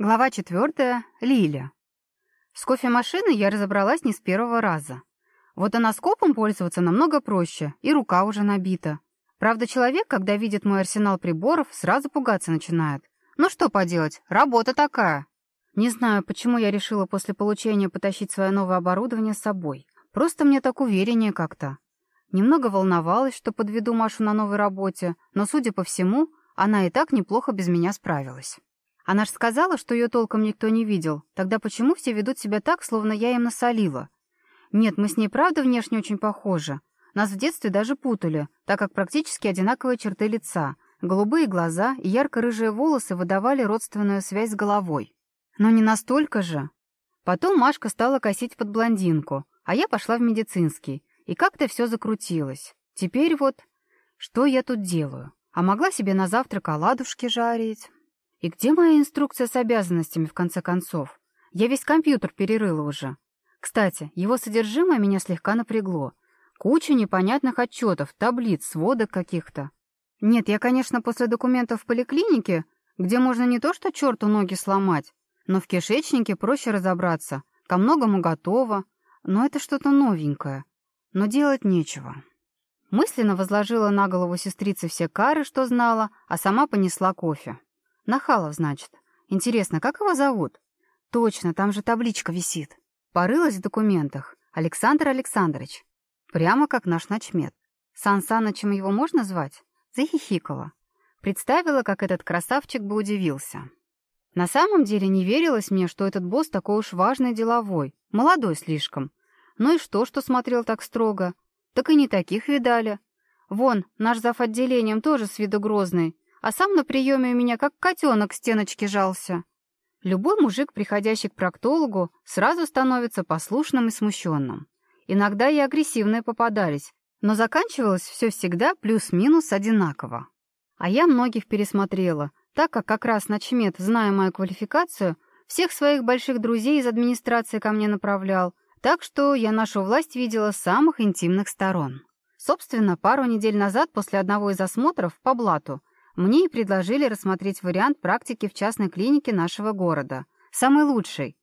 Глава четвертая. Лиля. С кофемашиной я разобралась не с первого раза. Вот аноскопом пользоваться намного проще, и рука уже набита. Правда, человек, когда видит мой арсенал приборов, сразу пугаться начинает. Ну что поделать, работа такая. Не знаю, почему я решила после получения потащить свое новое оборудование с собой. Просто мне так увереннее как-то. Немного волновалась, что подведу Машу на новой работе, но, судя по всему, она и так Она сказала, что ее толком никто не видел. Тогда почему все ведут себя так, словно я им насолила? Нет, мы с ней правда внешне очень похожи. Нас в детстве даже путали, так как практически одинаковые черты лица. Голубые глаза и ярко-рыжие волосы выдавали родственную связь с головой. Но не настолько же. Потом Машка стала косить под блондинку, а я пошла в медицинский. И как-то все закрутилось. Теперь вот... Что я тут делаю? А могла себе на завтрак оладушки жарить? И где моя инструкция с обязанностями, в конце концов? Я весь компьютер перерыла уже. Кстати, его содержимое меня слегка напрягло. Куча непонятных отчетов, таблиц, сводок каких-то. Нет, я, конечно, после документов в поликлинике, где можно не то что черту ноги сломать, но в кишечнике проще разобраться. Ко многому готово, но это что-то новенькое. Но делать нечего. Мысленно возложила на голову сестрицы все кары, что знала, а сама понесла кофе. Нахалов, значит. Интересно, как его зовут? Точно, там же табличка висит. Порылась в документах. Александр Александрович. Прямо как наш ночмед. Сан Санычем его можно звать? Захихикала. Представила, как этот красавчик бы удивился. На самом деле не верилось мне, что этот босс такой уж важный деловой, молодой слишком. Ну и что, что смотрел так строго? Так и не таких видали. Вон, наш зав. отделением тоже с виду грозный, а сам на приеме у меня как котенок к стеночке жался. Любой мужик, приходящий к проктологу, сразу становится послушным и смущенным. Иногда и агрессивные попадались, но заканчивалось все всегда плюс-минус одинаково. А я многих пересмотрела, так как как раз начмет, зная мою квалификацию, всех своих больших друзей из администрации ко мне направлял, так что я нашу власть видела с самых интимных сторон. Собственно, пару недель назад после одного из осмотров по блату Мне и предложили рассмотреть вариант практики в частной клинике нашего города. Самый лучший.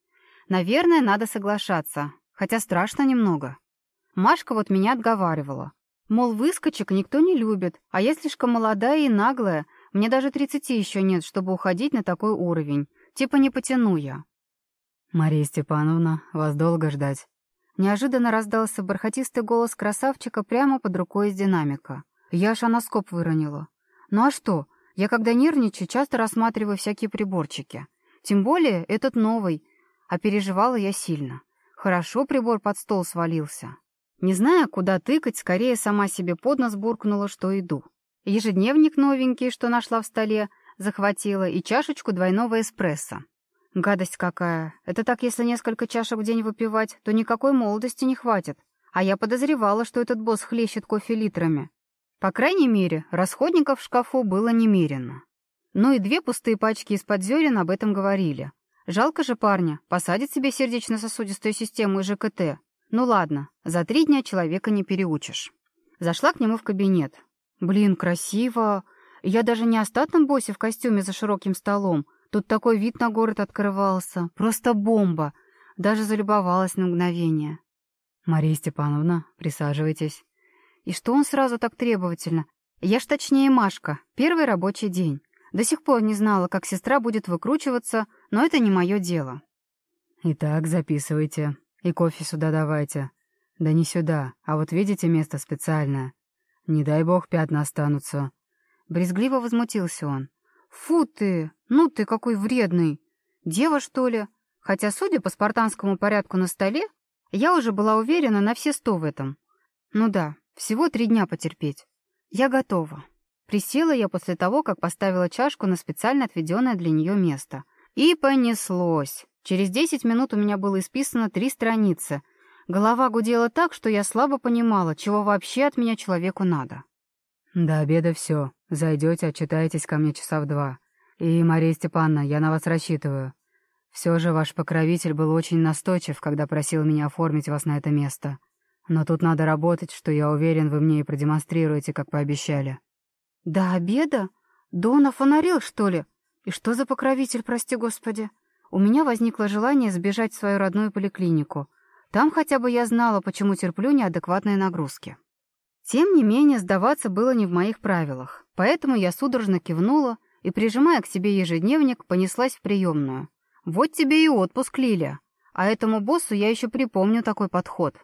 Наверное, надо соглашаться, хотя страшно немного. Машка вот меня отговаривала. Мол, выскочек никто не любит, а я слишком молодая и наглая, мне даже 30 еще нет, чтобы уходить на такой уровень. Типа не потяну я. «Мария Степановна, вас долго ждать». Неожиданно раздался бархатистый голос красавчика прямо под рукой из динамика. Я аж аноскоп выронила. Ну а что? Я когда нервничаю, часто рассматриваю всякие приборчики. Тем более этот новый. А переживала я сильно. Хорошо прибор под стол свалился. Не зная, куда тыкать, скорее сама себе под нос буркнула, что иду. Ежедневник новенький, что нашла в столе, захватила, и чашечку двойного эспрессо. Гадость какая. Это так, если несколько чашек в день выпивать, то никакой молодости не хватит. А я подозревала, что этот босс хлещет кофе литрами. По крайней мере, расходников в шкафу было немерено. Ну и две пустые пачки из-под зерен об этом говорили. Жалко же парня, посадит себе сердечно-сосудистую систему и ЖКТ. Ну ладно, за три дня человека не переучишь. Зашла к нему в кабинет. Блин, красиво. Я даже не о статном боссе в костюме за широким столом. Тут такой вид на город открывался. Просто бомба. Даже залюбовалась на мгновение. «Мария Степановна, присаживайтесь». И что он сразу так требовательно? Я ж точнее Машка, первый рабочий день. До сих пор не знала, как сестра будет выкручиваться, но это не мое дело. «Итак, записывайте. И кофе сюда давайте. Да не сюда, а вот видите место специальное. Не дай бог пятна останутся». Брезгливо возмутился он. «Фу ты! Ну ты какой вредный! Дева, что ли? Хотя, судя по спартанскому порядку на столе, я уже была уверена на все сто в этом. Ну да, Всего три дня потерпеть. Я готова. Присела я после того, как поставила чашку на специально отведенное для нее место. И понеслось. Через десять минут у меня было исписано три страницы. Голова гудела так, что я слабо понимала, чего вообще от меня человеку надо. «До обеда все. Зайдете, отчитаетесь ко мне часа в два. И, Мария Степановна, я на вас рассчитываю. Все же ваш покровитель был очень настойчив, когда просил меня оформить вас на это место. Но тут надо работать, что я уверен, вы мне и продемонстрируете, как пообещали. До обеда? Дона фонарил, что ли? И что за покровитель, прости господи? у меня возникло желание сбежать в свою родную поликлинику. Там хотя бы я знала, почему терплю неадекватные нагрузки. Тем не менее, сдаваться было не в моих правилах, поэтому я судорожно кивнула и, прижимая к себе ежедневник, понеслась в приемную. «Вот тебе и отпуск, Лиля. А этому боссу я еще припомню такой подход».